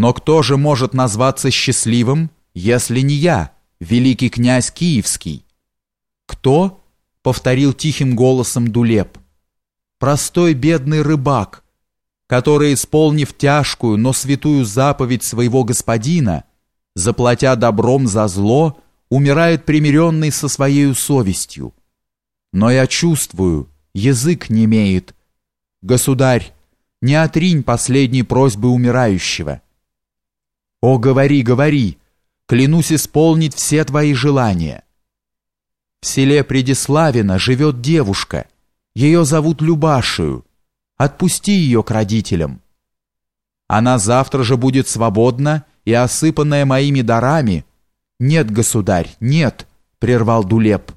Но кто же может назваться счастливым, если не я, великий князь Киевский? Кто? повторил тихим голосом Дулеп. Простой бедный рыбак, который, исполнив тяжкую, но святую заповедь своего господина, заплатя добром за зло, умирает примиренный со своей совестью. Но я чувствую, язык не имеет. Государь, не отринь последней просьбы умирающего. О, говори, говори, клянусь исполнить все твои желания. В селе Предиславино живет девушка, ее зовут Любашию. Отпусти ее к родителям. Она завтра же будет свободна и осыпанная моими дарами. Нет, государь, нет, прервал Дулеп.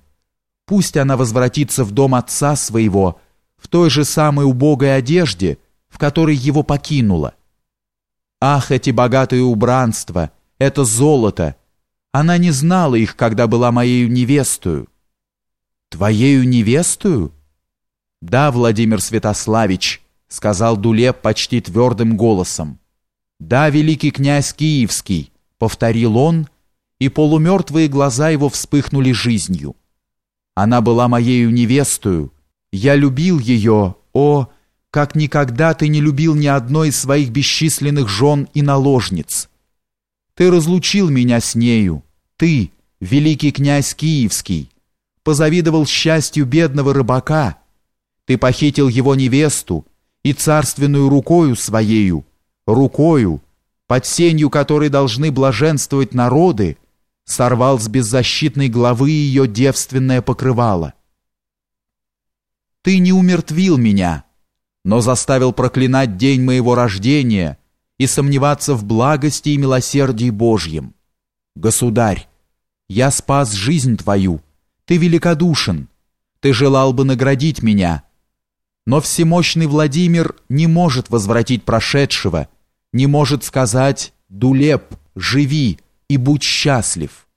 Пусть она возвратится в дом отца своего, в той же самой убогой одежде, в которой его покинула. Ах, эти богатые убранства, это золото! Она не знала их, когда была моею невестою. Твоею невестою? Да, Владимир Святославич, сказал Дулеп почти твердым голосом. Да, великий князь Киевский, повторил он, и полумертвые глаза его вспыхнули жизнью. Она была моею невестою, я любил ее, о, как никогда ты не любил ни одной из своих бесчисленных жен и наложниц. Ты разлучил меня с нею, ты, великий князь Киевский, позавидовал счастью бедного рыбака, ты похитил его невесту и царственную рукою своею, рукою, под сенью которой должны блаженствовать народы, сорвал с беззащитной главы ее девственное покрывало. Ты не умертвил меня, но заставил проклинать день моего рождения и сомневаться в благости и милосердии Божьем. Государь, я спас жизнь твою, ты великодушен, ты желал бы наградить меня, но всемощный Владимир не может возвратить прошедшего, не может сказать «Дулеп, живи и будь счастлив».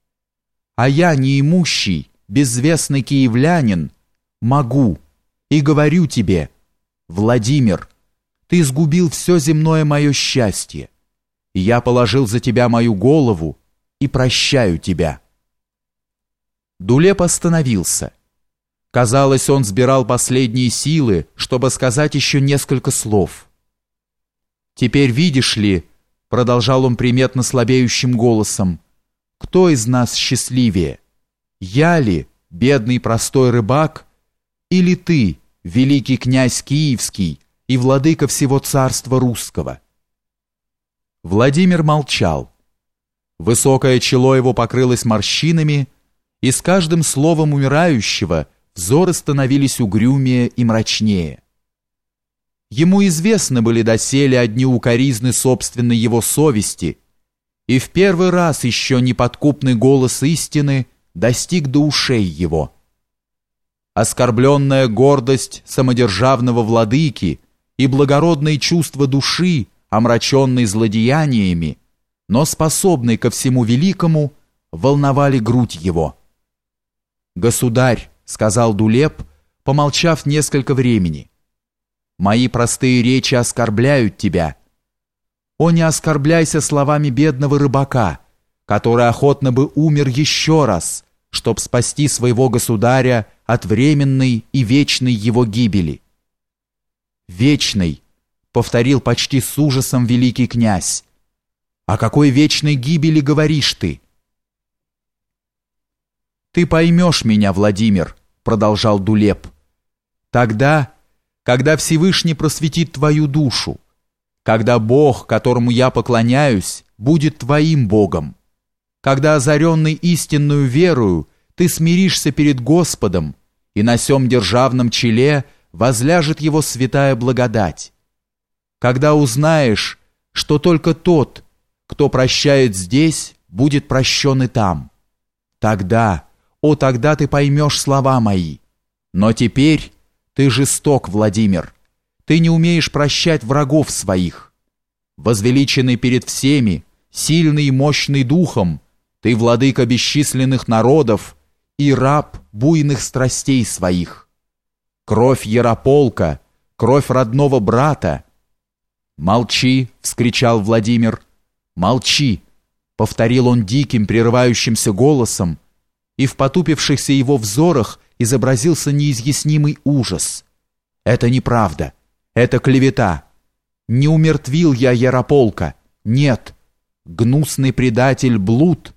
А я, неимущий, безвестный киевлянин, могу и говорю тебе – Владимир, ты сгубил все земное мое счастье. Я положил за тебя мою голову и прощаю тебя. Дулеп остановился. Казалось, он сбирал последние силы, чтобы сказать еще несколько слов. «Теперь видишь ли», — продолжал он приметно слабеющим голосом, «кто из нас счастливее? Я ли, бедный простой рыбак, или ты, великий князь Киевский и владыка всего царства русского. Владимир молчал. Высокое чело его покрылось морщинами, и с каждым словом умирающего взоры становились угрюмее и мрачнее. Ему известны были доселе одни укоризны собственной его совести, и в первый раз еще неподкупный голос истины достиг до ушей его – оскорбленная гордость самодержавного владыки и благородные чувства души, омраченной злодеяниями, но способной ко всему великому, волновали грудь его. «Государь», — сказал Дулеп, помолчав несколько времени, — «мои простые речи оскорбляют тебя. О, не оскорбляйся словами бедного рыбака, который охотно бы умер еще раз, чтоб спасти своего государя от временной и вечной его гибели. «Вечной», — повторил почти с ужасом великий князь. «О какой вечной гибели говоришь ты?» «Ты поймешь меня, Владимир», — продолжал Дулеп. «Тогда, когда Всевышний просветит твою душу, когда Бог, которому я поклоняюсь, будет твоим Богом, когда озаренный истинную верою ты смиришься перед Господом, и на сем державном челе возляжет его святая благодать. Когда узнаешь, что только тот, кто прощает здесь, будет прощен и там, тогда, о, тогда ты поймешь слова мои. Но теперь ты жесток, Владимир, ты не умеешь прощать врагов своих. Возвеличенный перед всеми, сильный и мощный духом, ты владыка бесчисленных народов и раб буйных страстей своих. Кровь Ярополка, кровь родного брата. «Молчи!» — вскричал Владимир. Молчи, повторил он диким, прерывающимся голосом, и в потупившихся его взорах изобразился неизъяснимый ужас. Это неправда, это клевета. Не умертвил я Ярополка, нет. Гнусный предатель Блуд